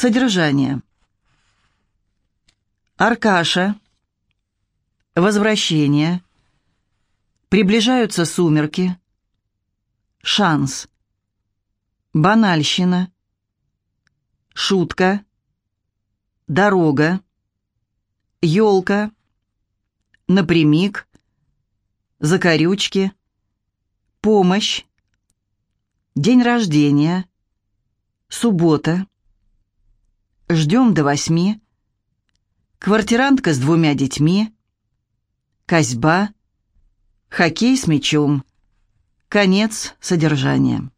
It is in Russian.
Содержание. Аркаша. Возвращение. Приближаются сумерки. Шанс. Банальщина. Шутка. Дорога. Елка. Напрямик. Закорючки. Помощь. День рождения. Суббота. Ждем до восьми. Квартирантка с двумя детьми. Козьба. Хоккей с мячом. Конец содержания.